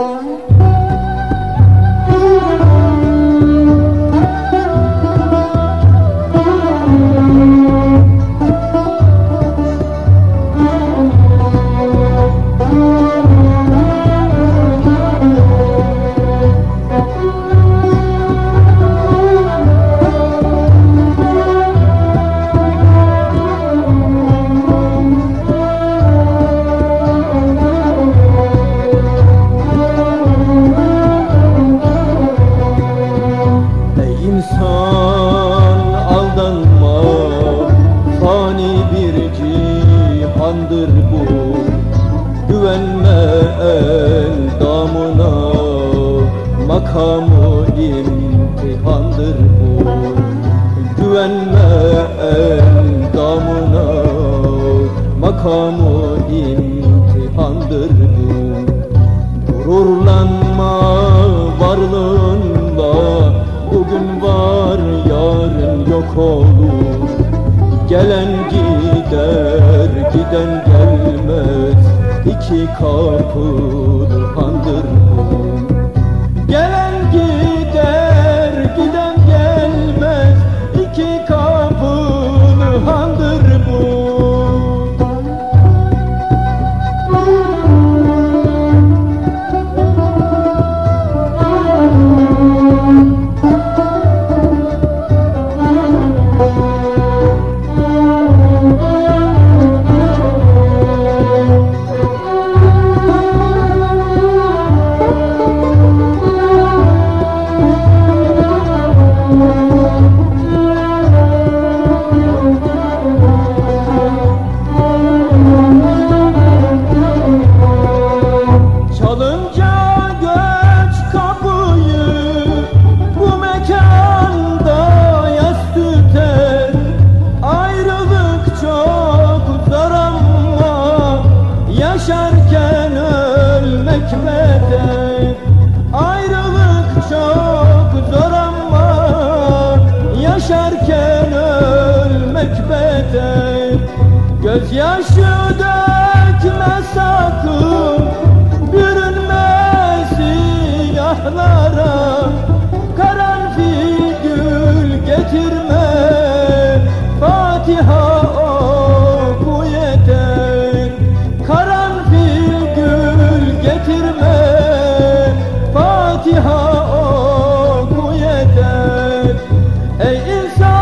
Música imtihandır bu Güvenme endamına. Makamı imtihandır bu Güvenme endamına. Makamı imtihandır bu Gururlanma varlığında. Bugün var yarın yok olur. Gelen giden gelmez. İki kapılı çekmeden Ayrılık çok zor ama Yaşarken ölmek beter. Gözyaşı dökme sakın Bürünme silahlara. Karanfil gül getirme Fatiha so